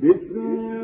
كانوا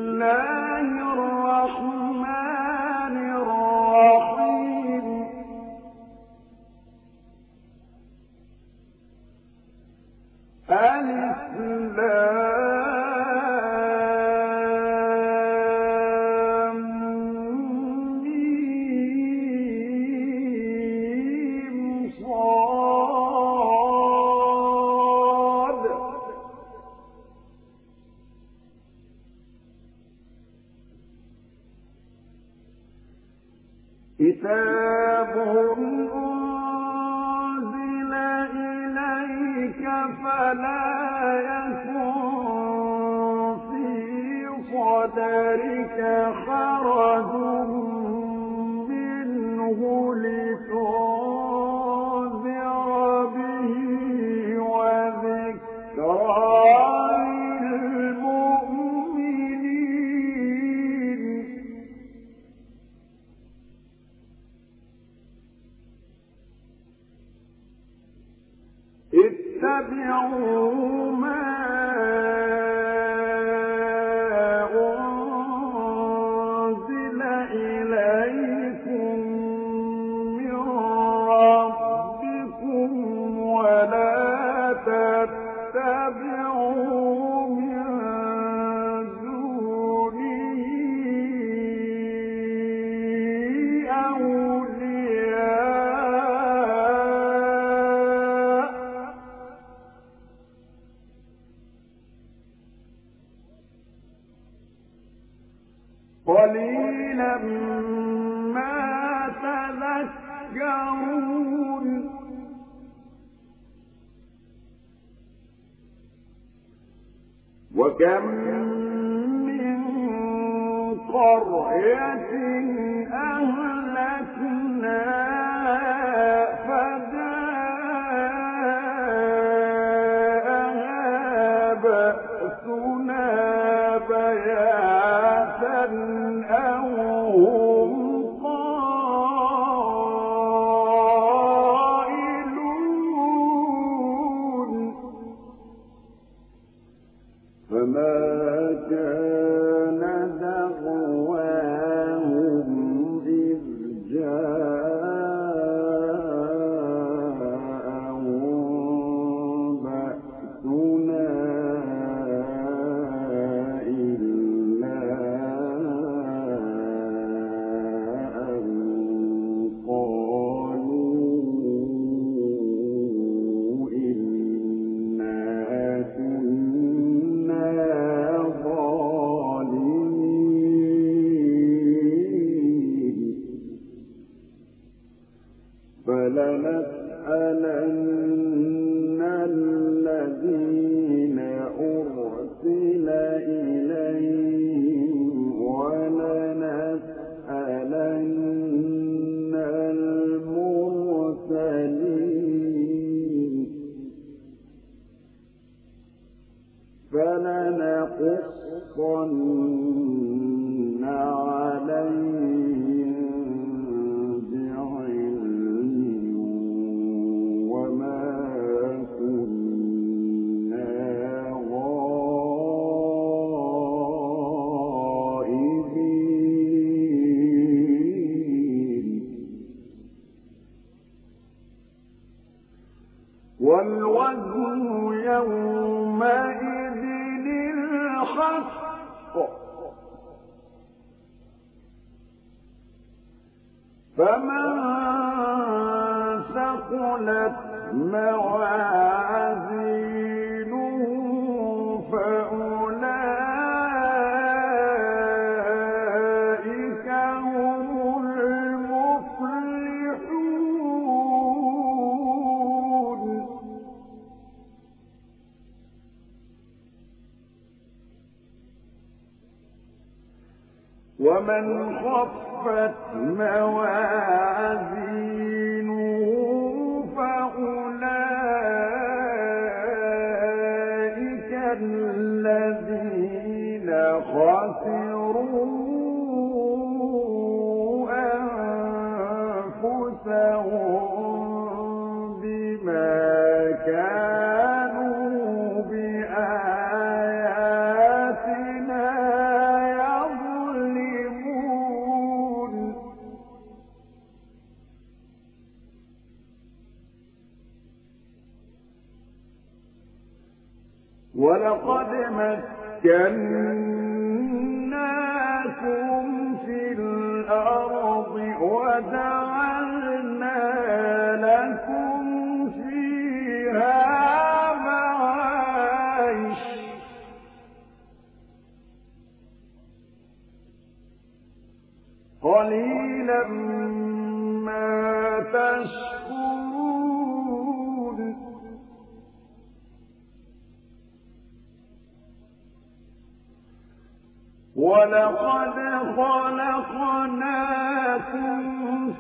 ولقد خلقناكم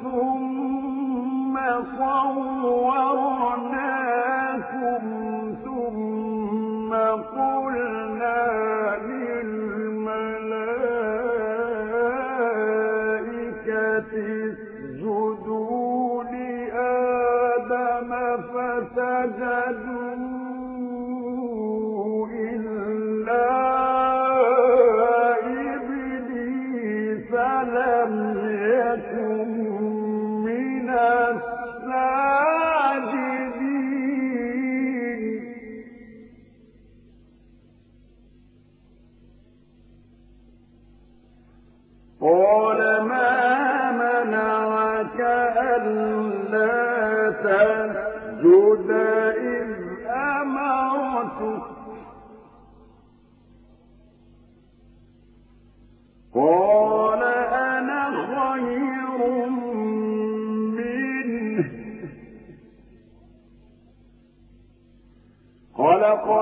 ثم صورناكم ثم قلنا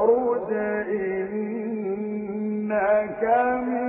الخروج إنك من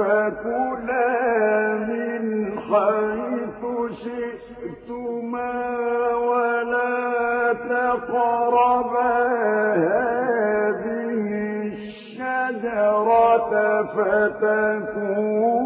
فكلا من حيث شئتما ولا تقربا هذه الشجرة فتكونا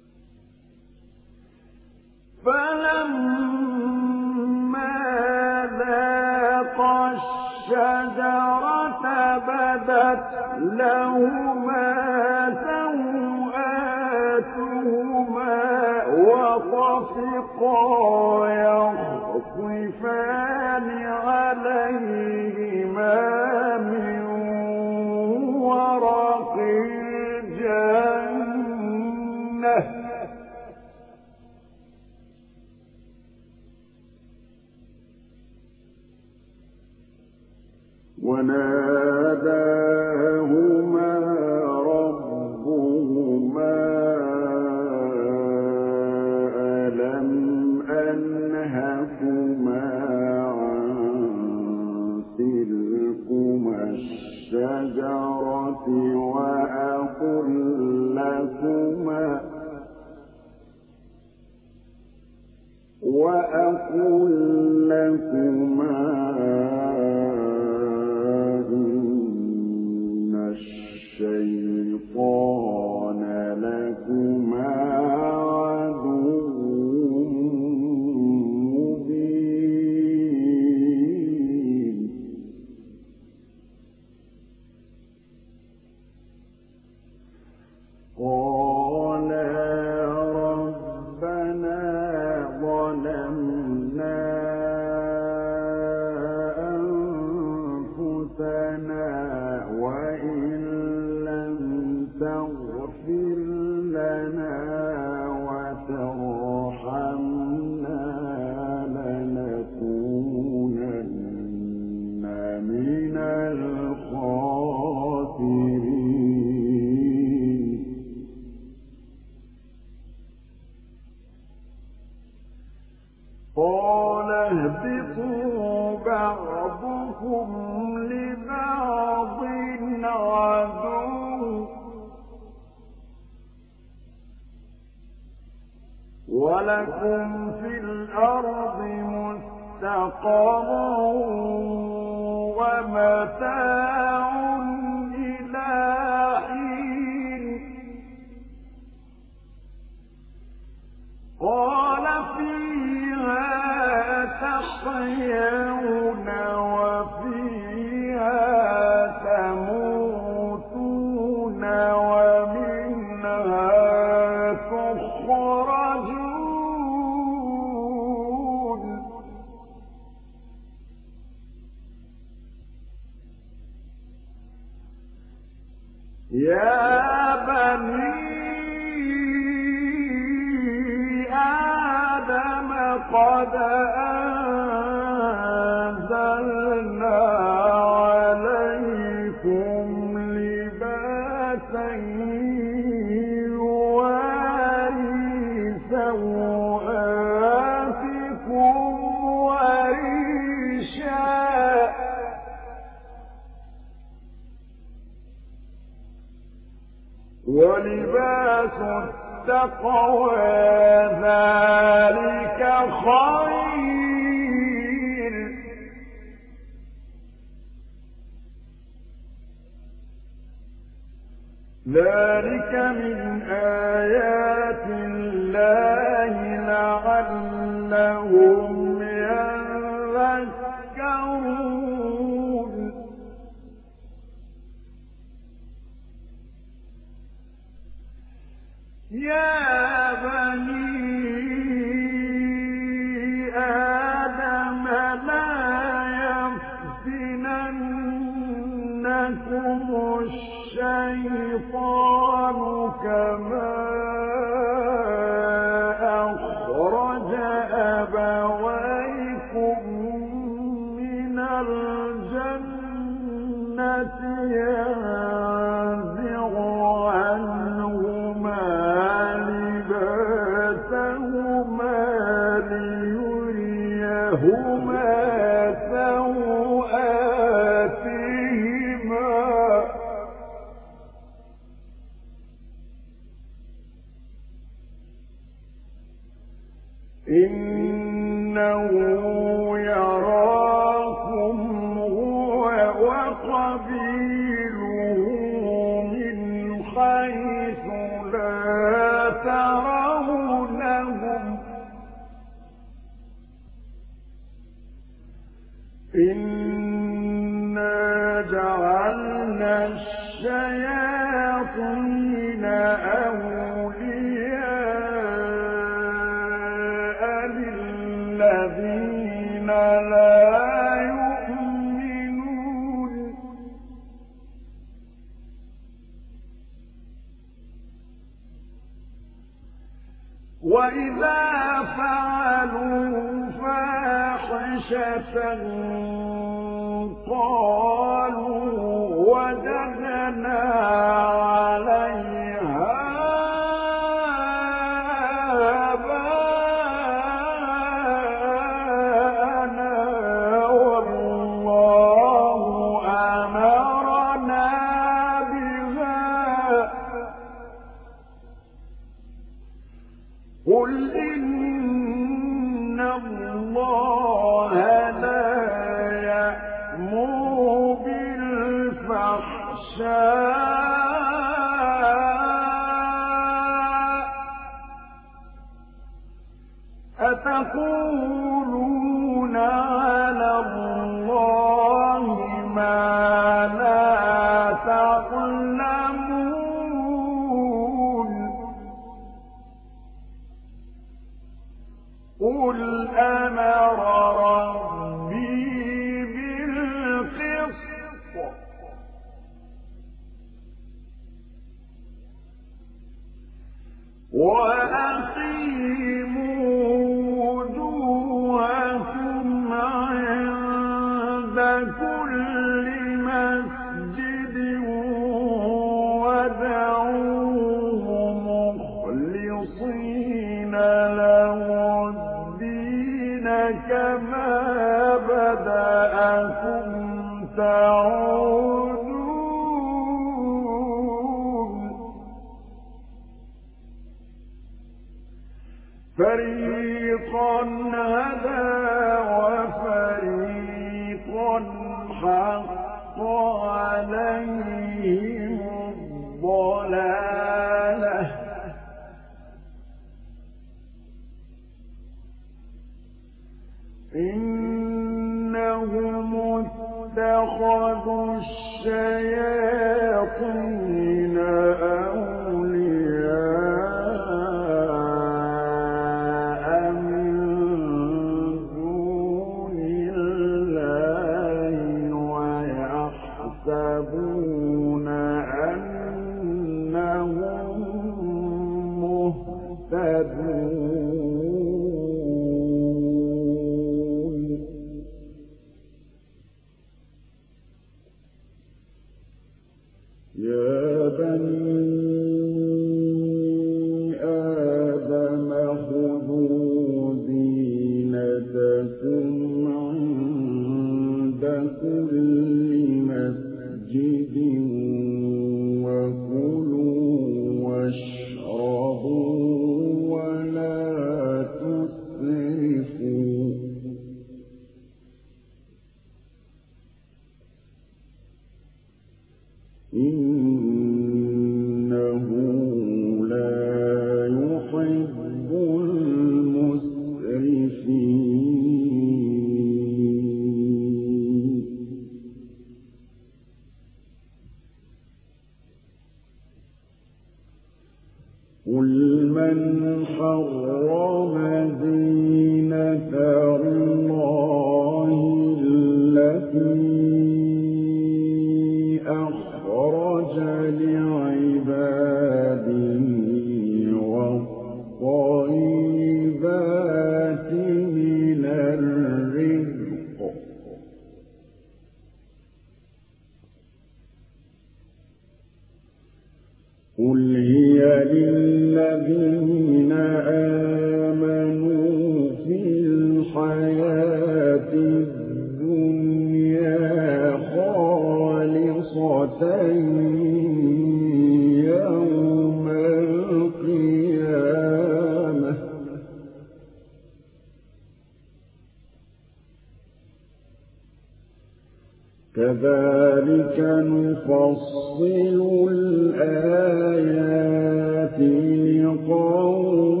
لقوم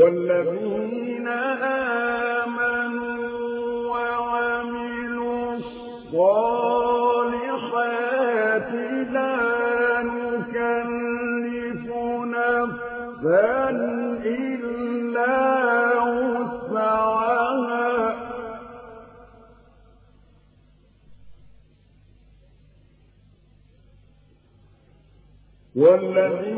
والذين آمنوا وعملوا الصالحات لا نكلف نفسا إلا وسعها. والذين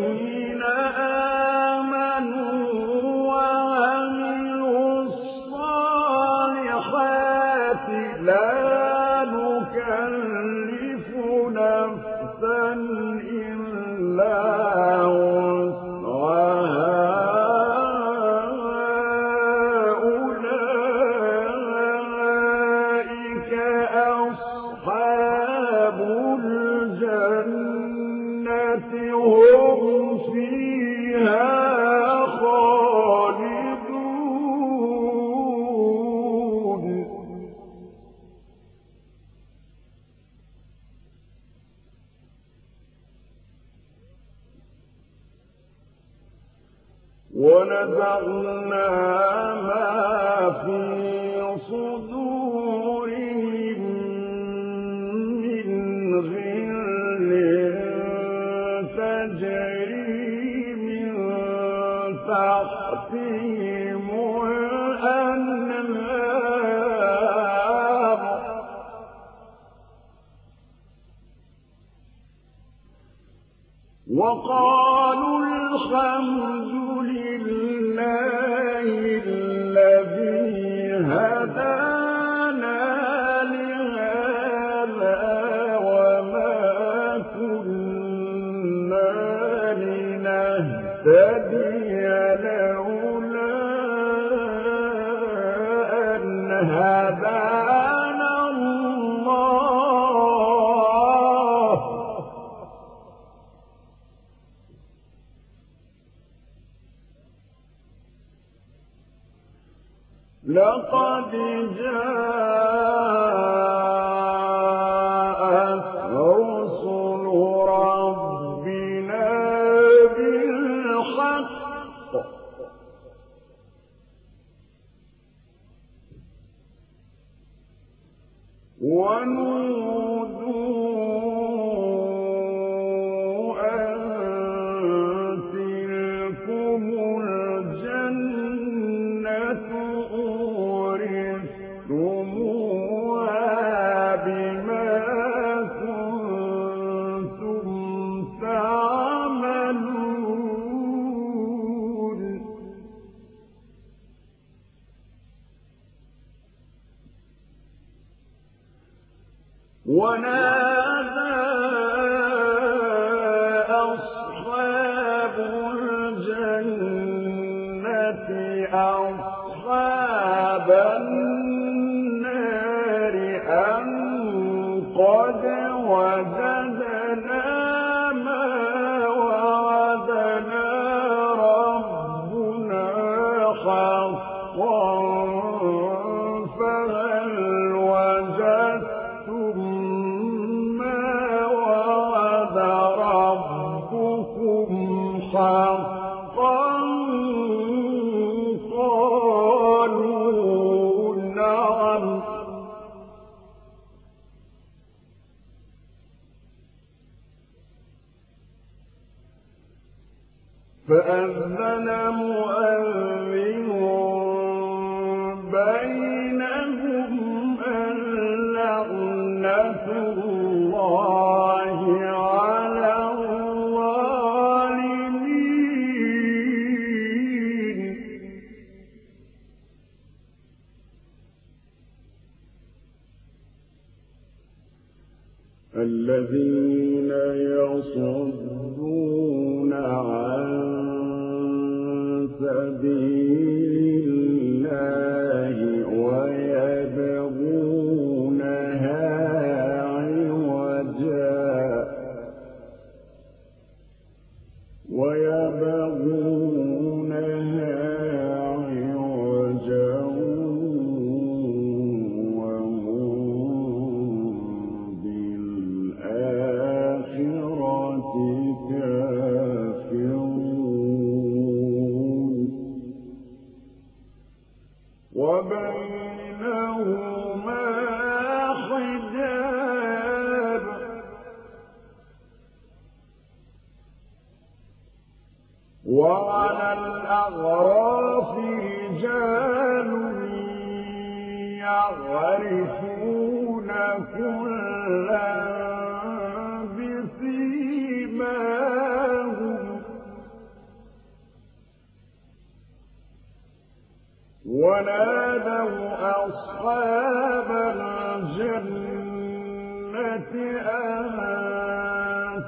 لو أَصْحَابَ الْجَنَّةِ أَن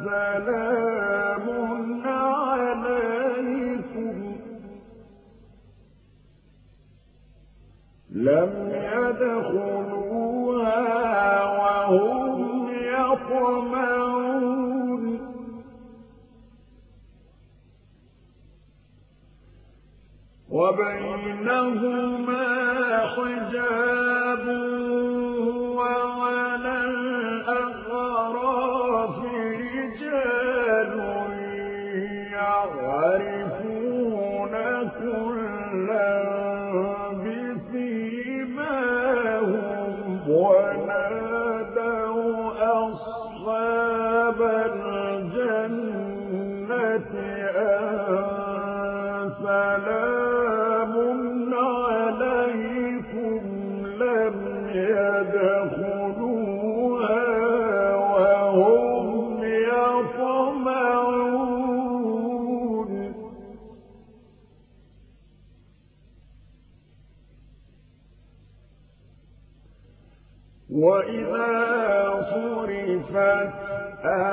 سَلَامٌ عَلَيْكُمْ. لَمْ يَدْخُلُوهَا وَهُمْ يَطْمَعُونَ. وبينهما حجاب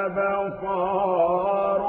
أبصار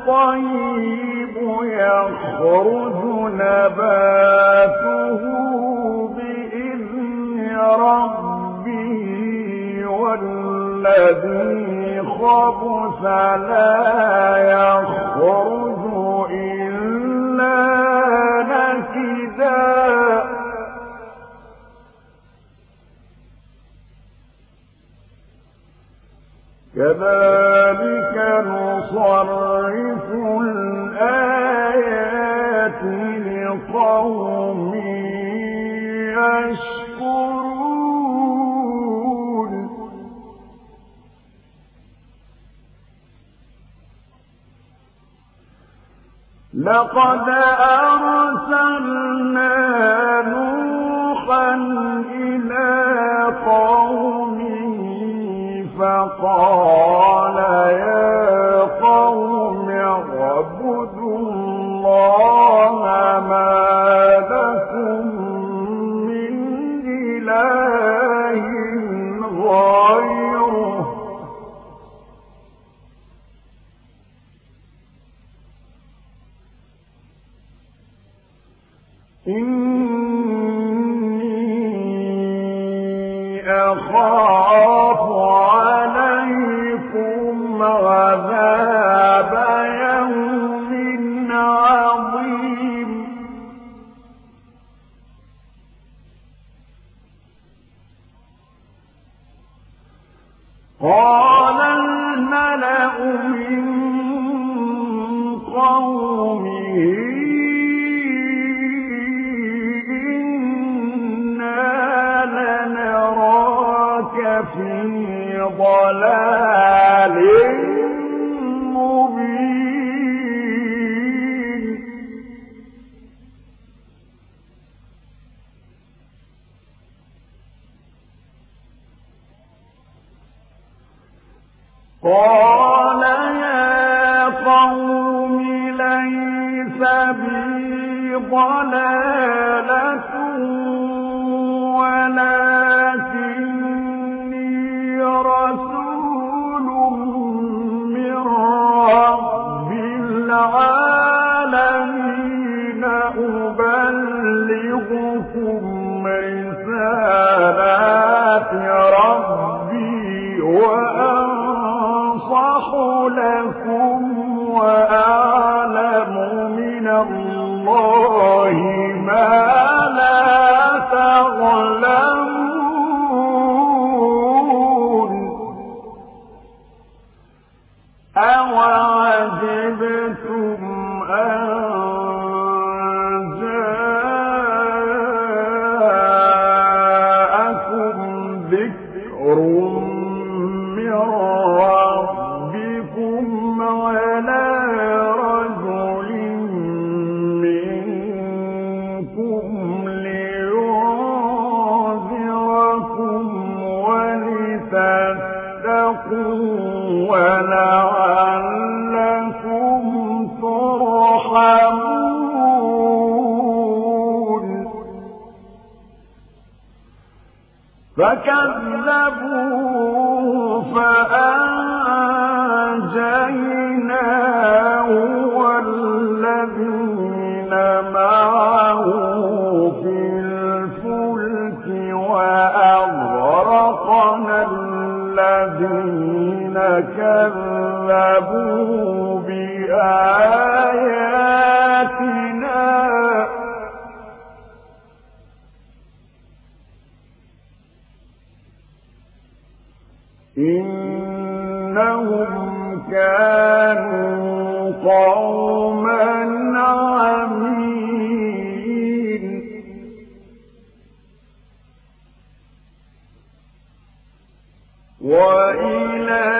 الطيب يخرج نباته بإذن ربه والذي خبث لا يخرج إلا نكدا. كذلك نصر لقد أرسلنا نوحا وإلى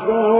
ناصح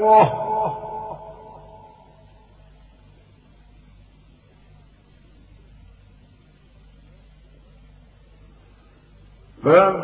Oh. فما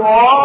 سلطان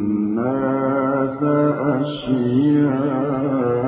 الناس أشياءهم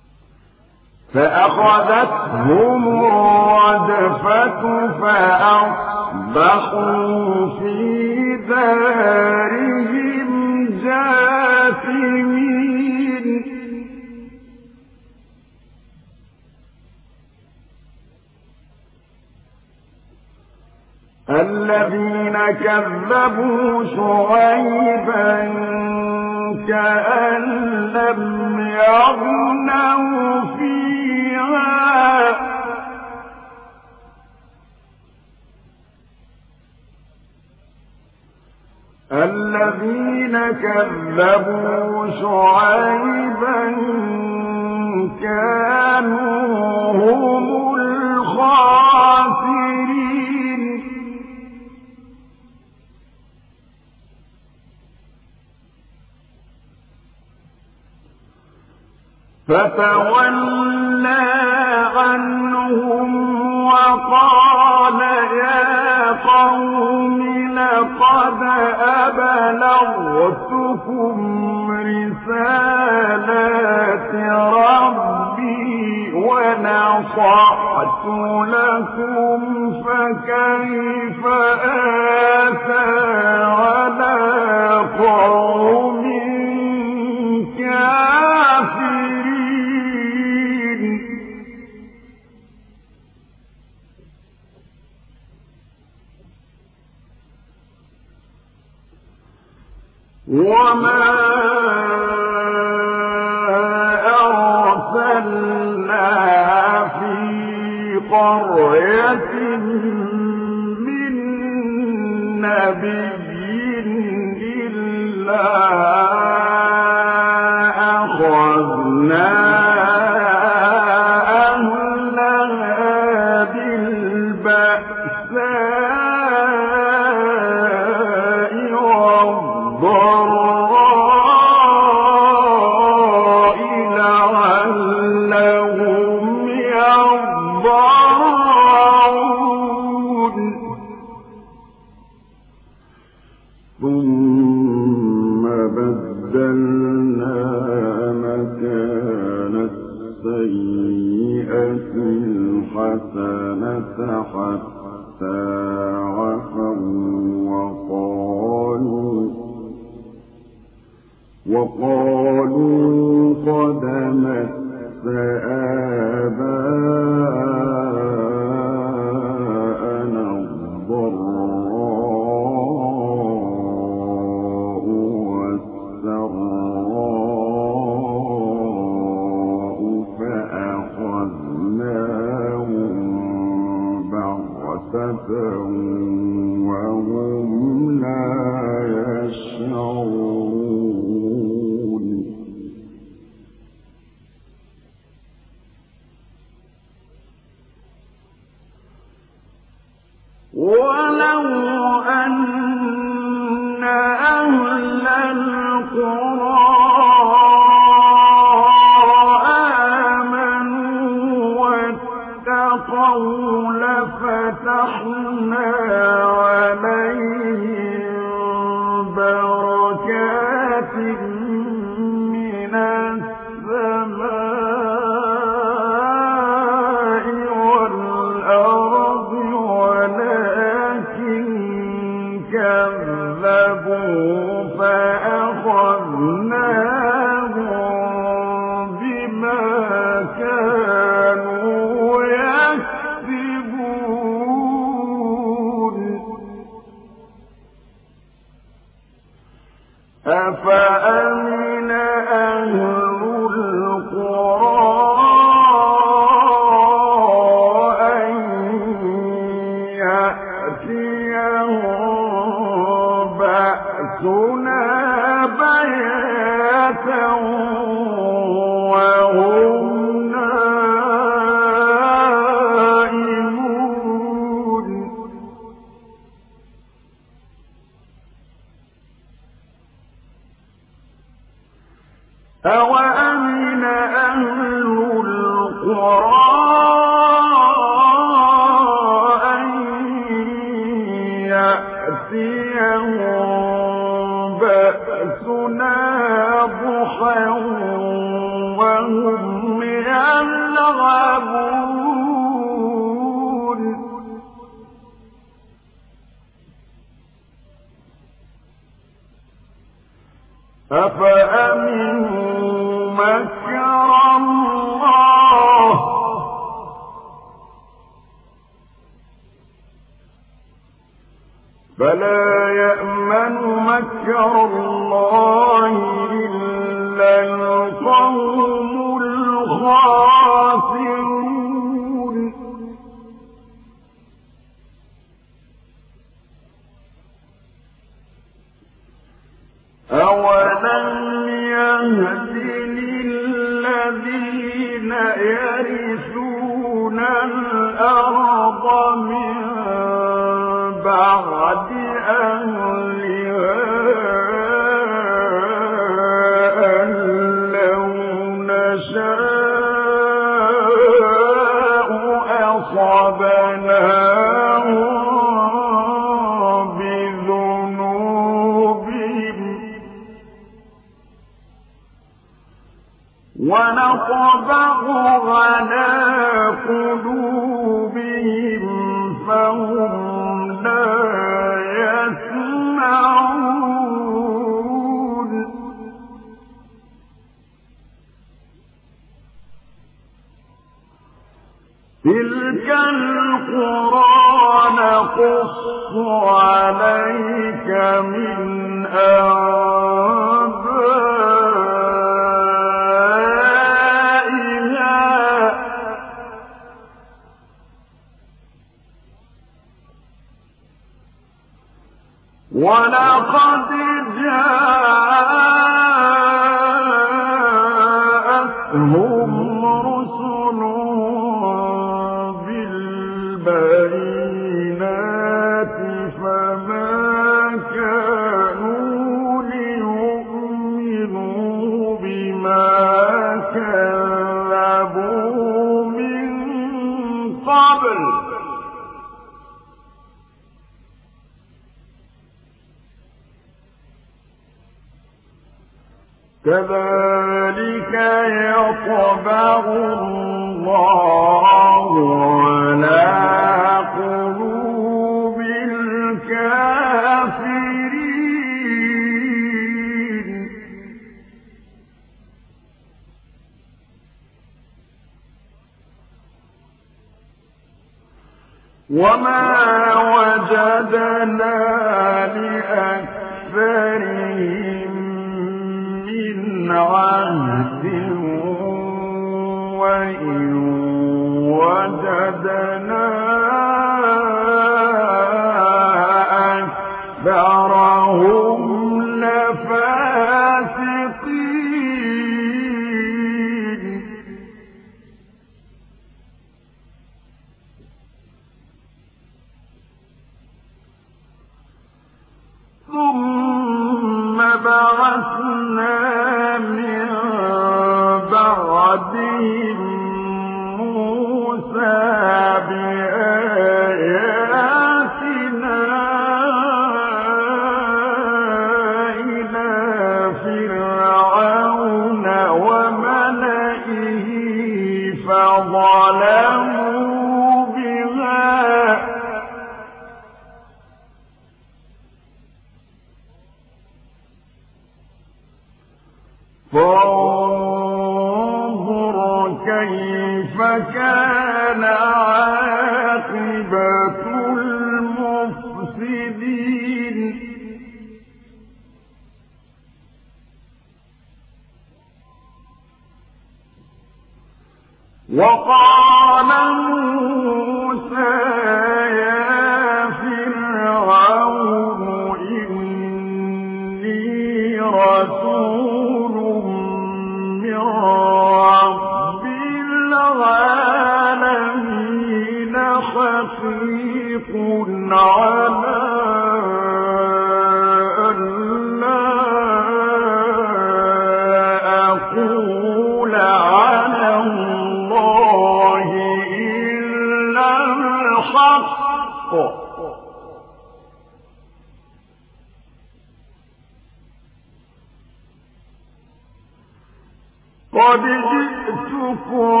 قد جئتكم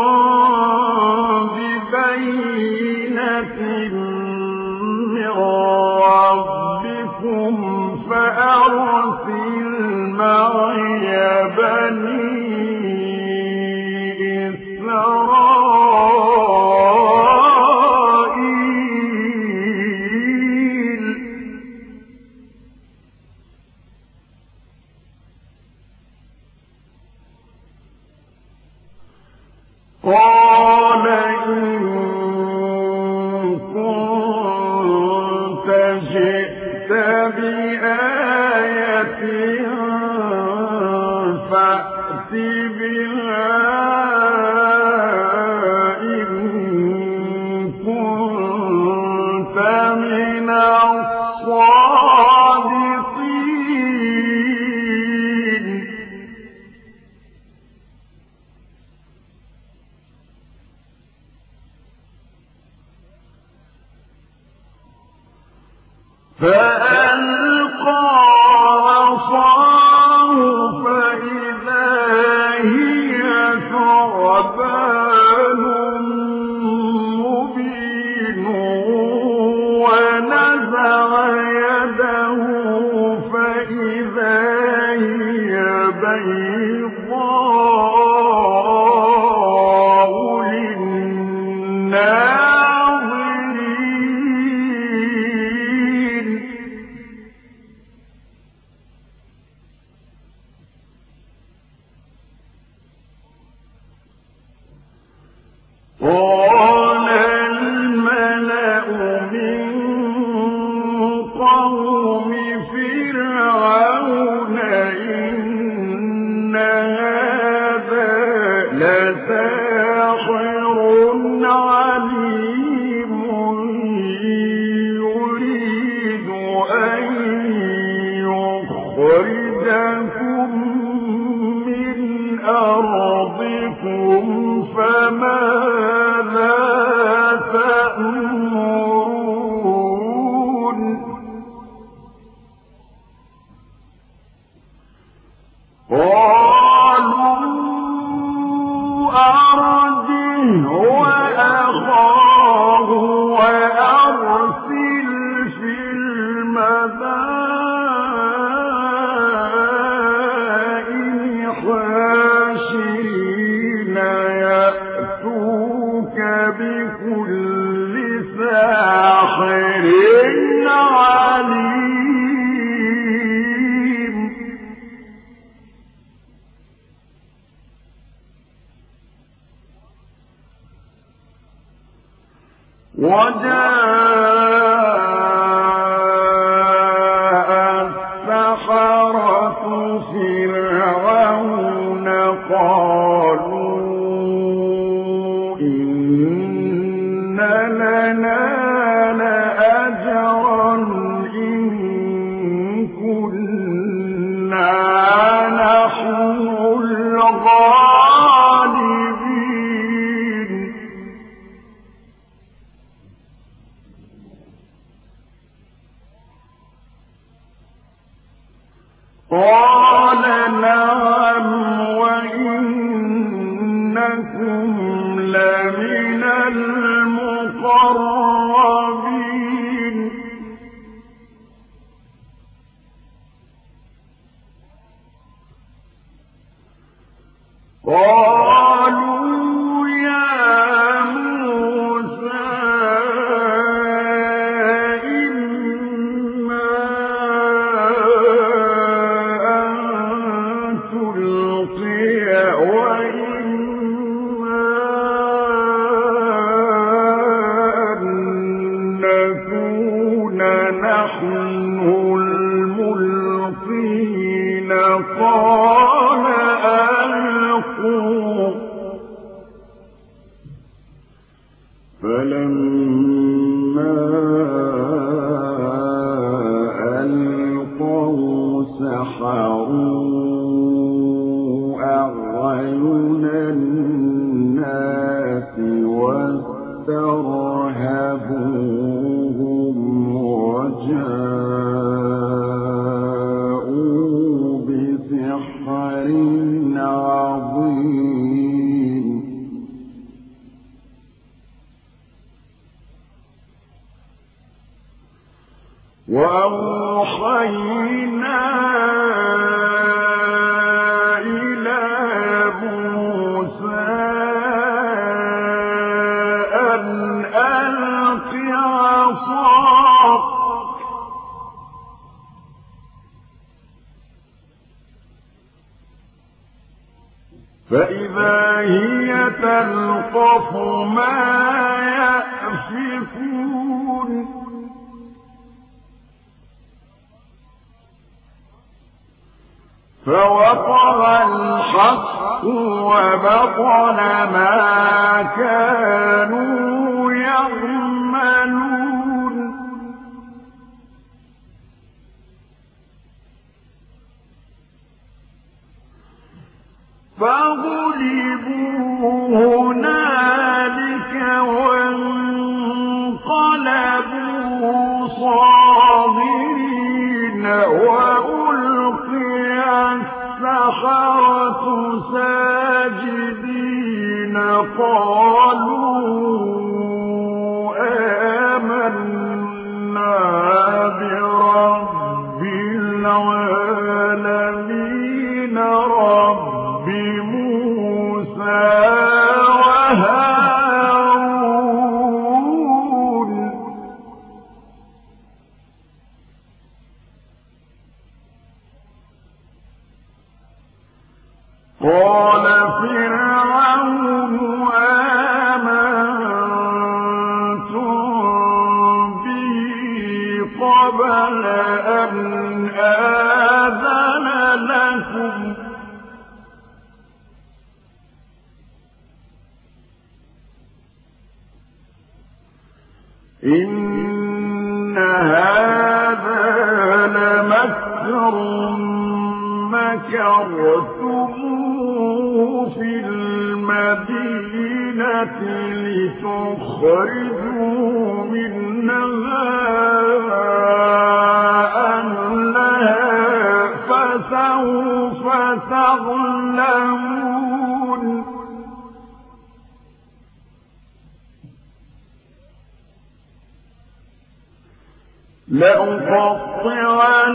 ببينة من ربكم فأرسل فوقع الحق وبطل ما كانوا ساجدين قال استأجرتموه في المدينة لتخرجوا منها أهلها فسوف تعلمون. لأقطعن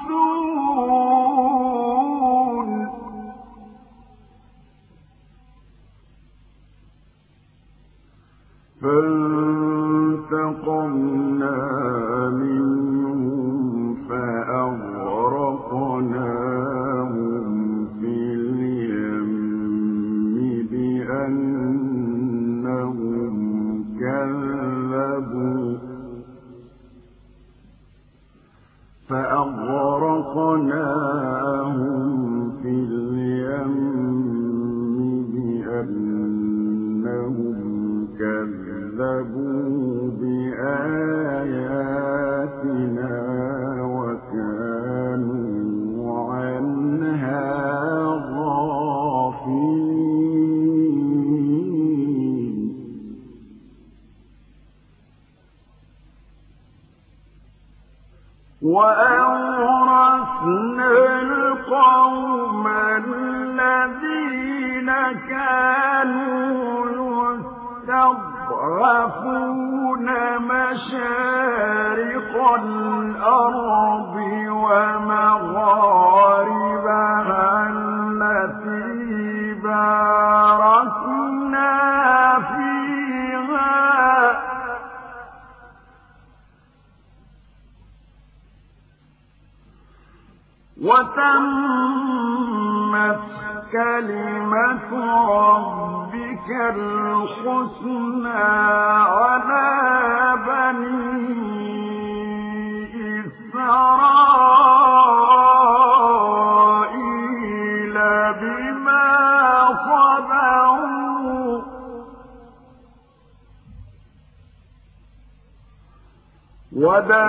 يستضعفون ودمرنا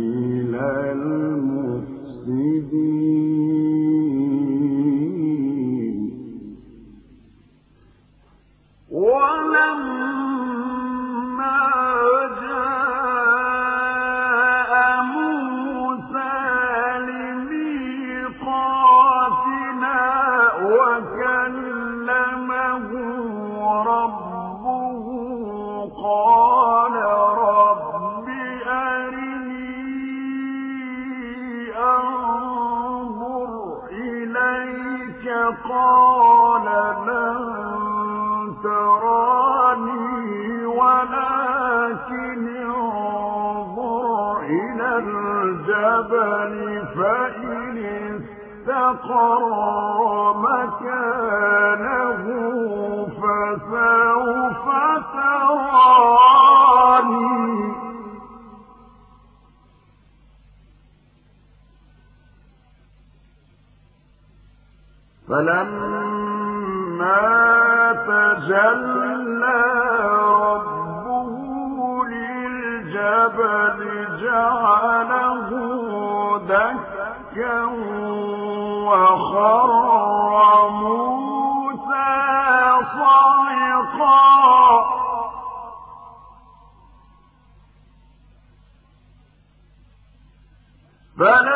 فسوف تراني. فلما تجلى ما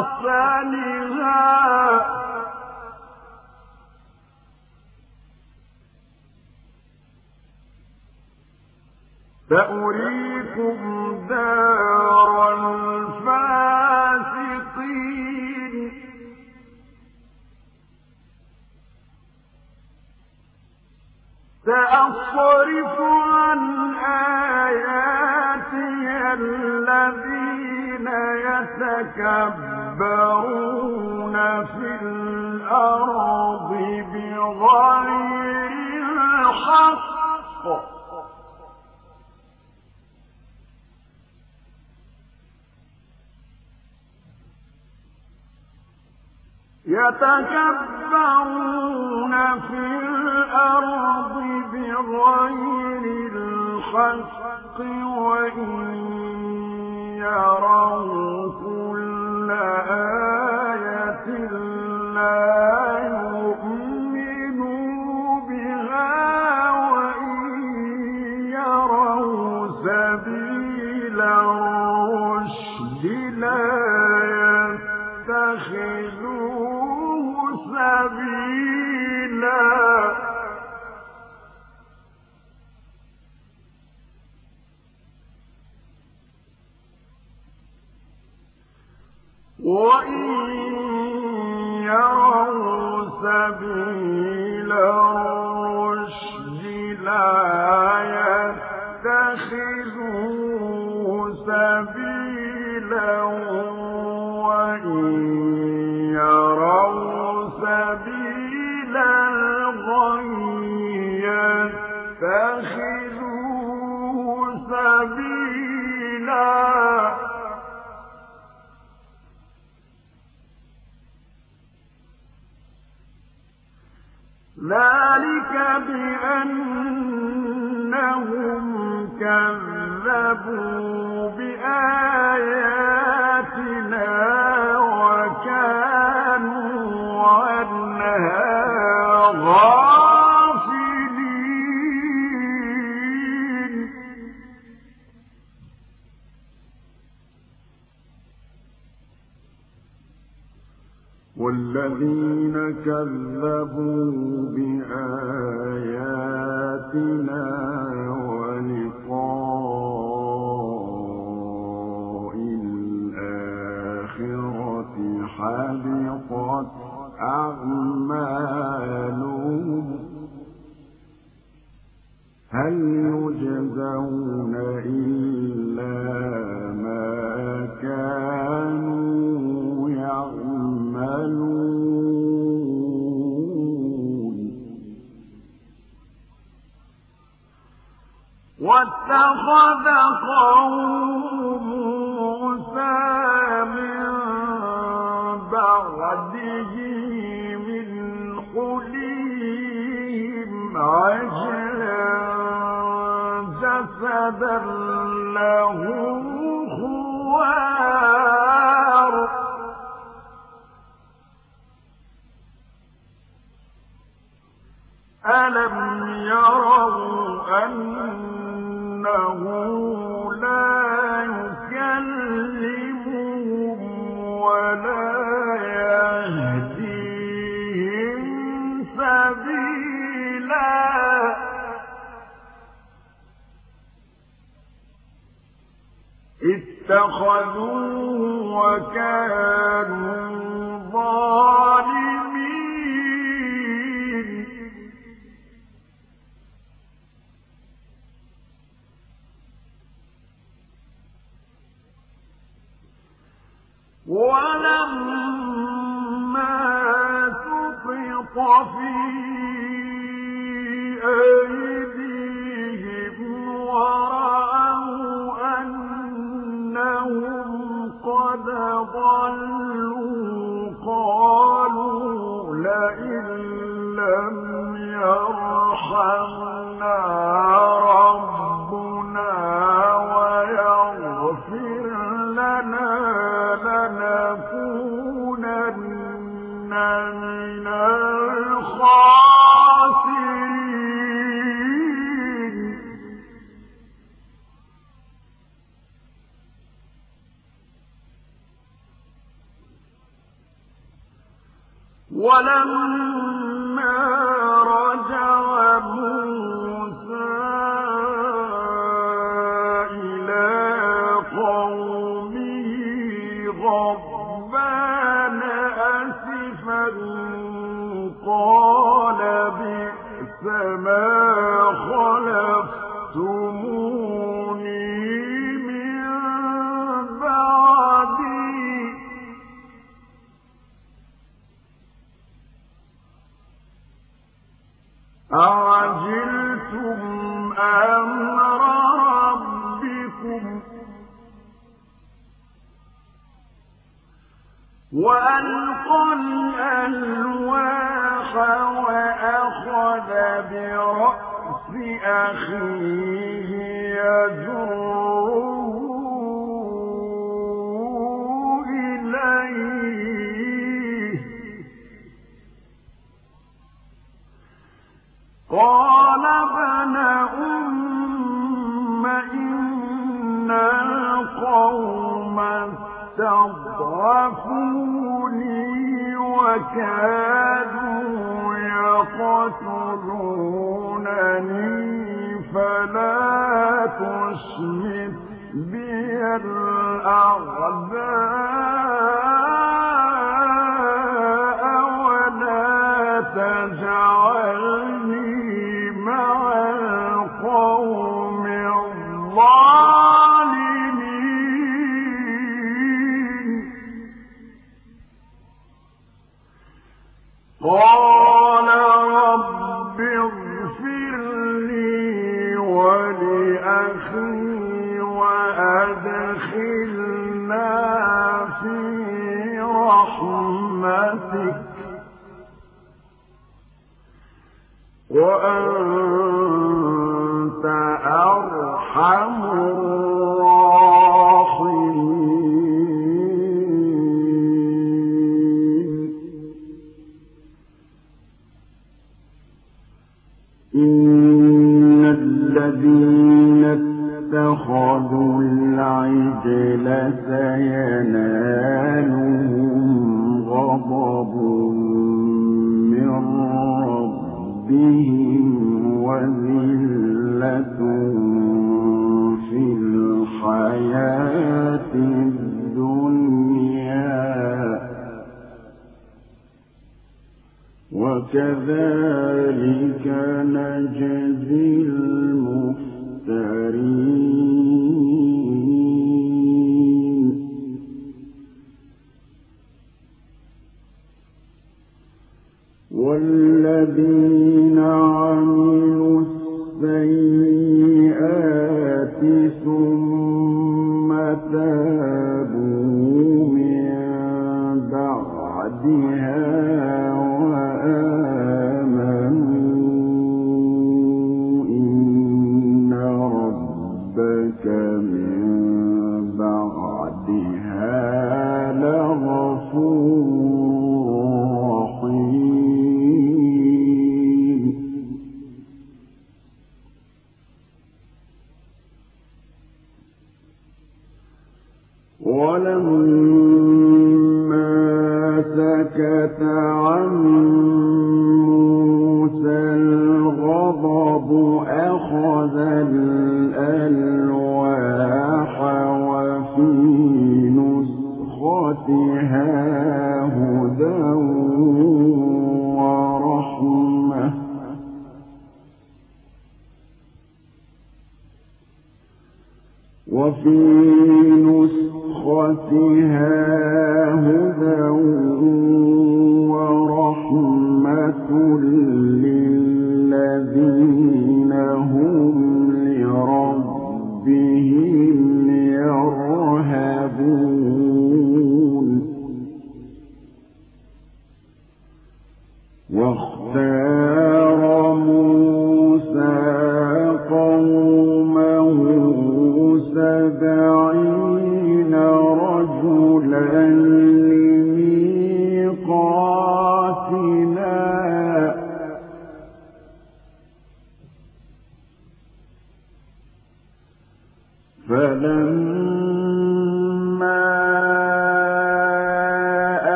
أحسنها سأريكم دار الفاسقين. سأصرف عن آياتي الذين يتكبرون. يتكبرون في الأرض بغير الحق وإن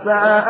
فسأكتبها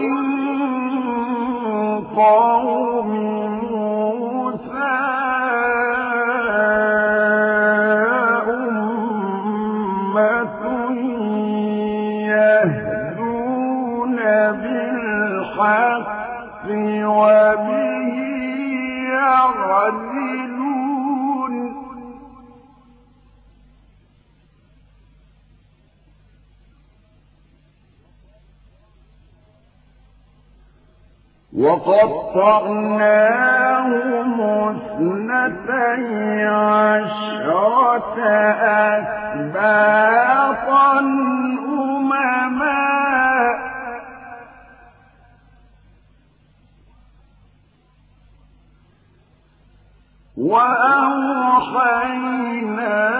الْمُؤْمِنِينَ وقطعناهم اثنتي عشرة أسباطا أمما. وأوحينا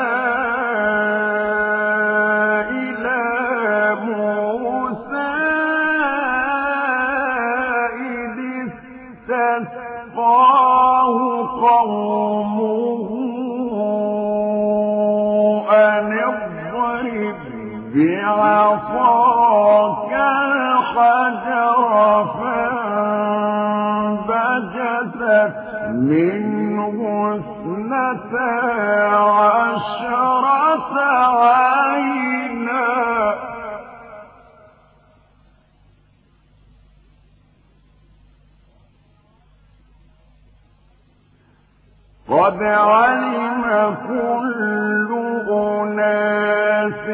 قد علم كل أناس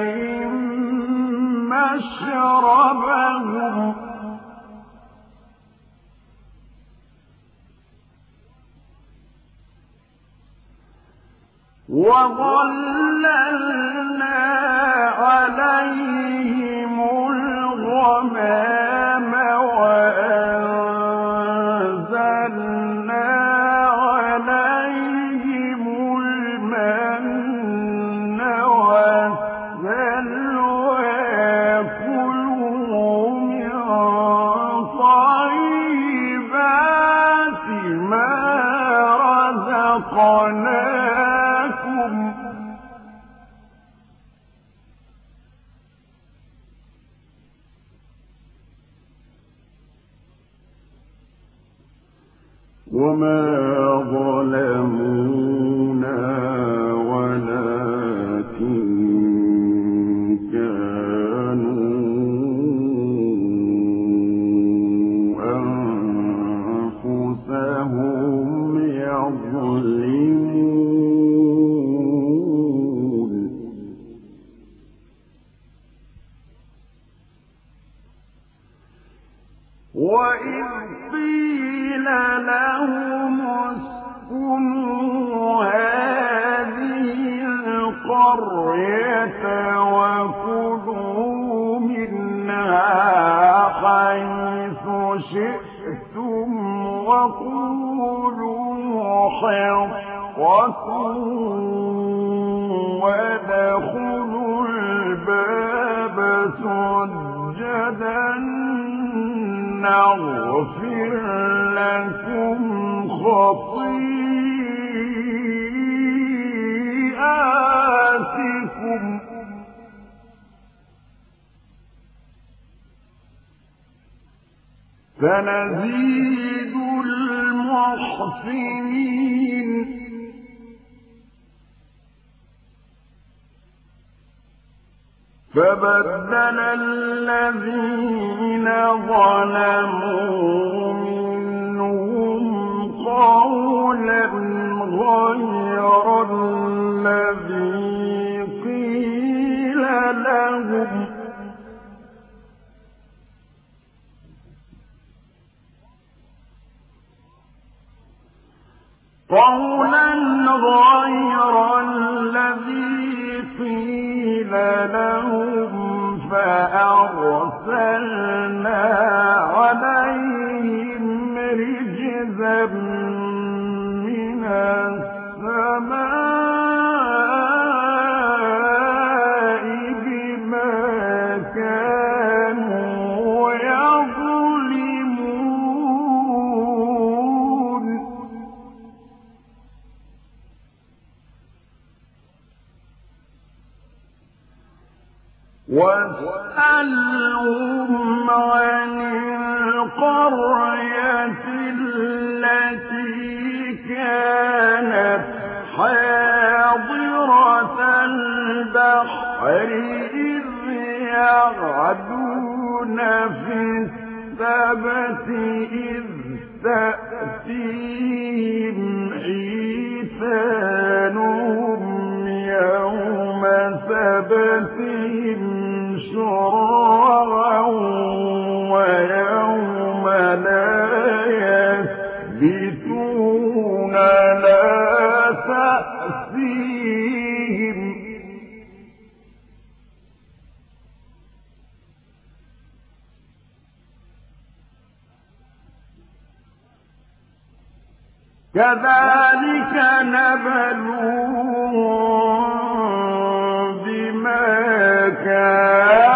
مشربهم. وظللنا سنزيد المحسنين. فبدل الذين ظلموا منهم قولا غير كذبت كذلك نبلوهم بما كانوا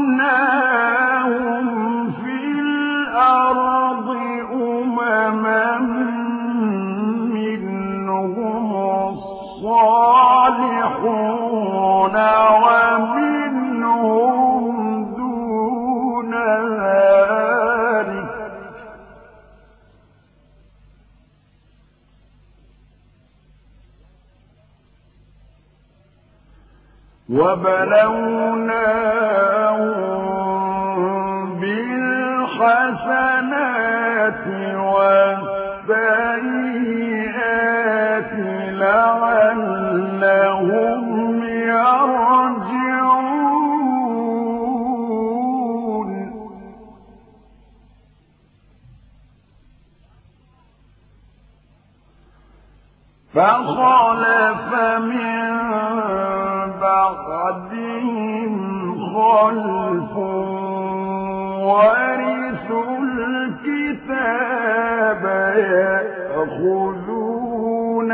وقطعناهم وبلوناهم بالحسنات والسيئات لعلهم يرجعون فخلف من بعدهم خلف ورثوا يأخذون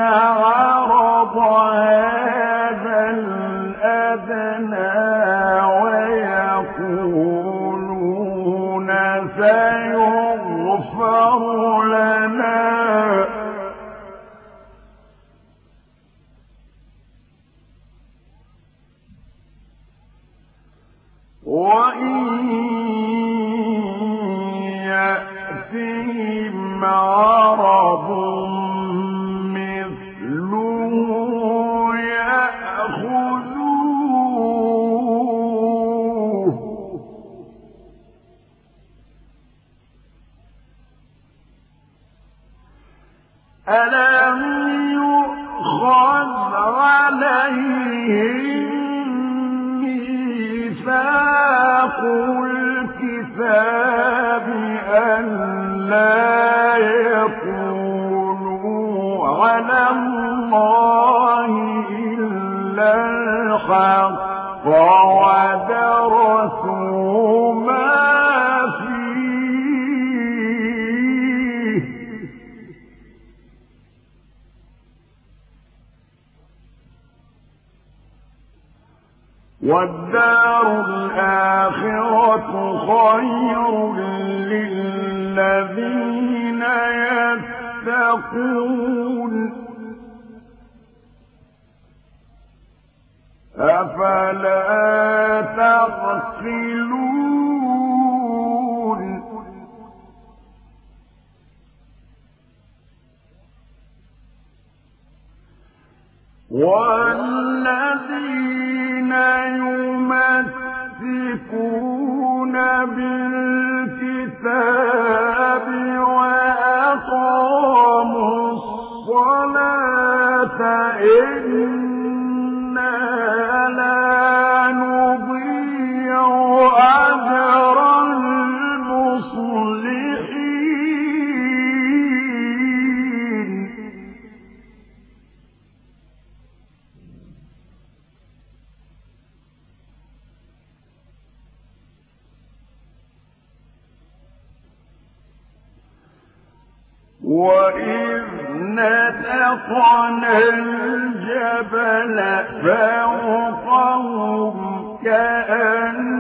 ما فيه. والدار الآخرة خير للذين يتقون. أفلا تعقلون؟ والذين يمسكون بالكتاب وأقاموا الصلاة إنا نتقنا الجبل فوقهم كأنه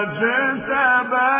لولا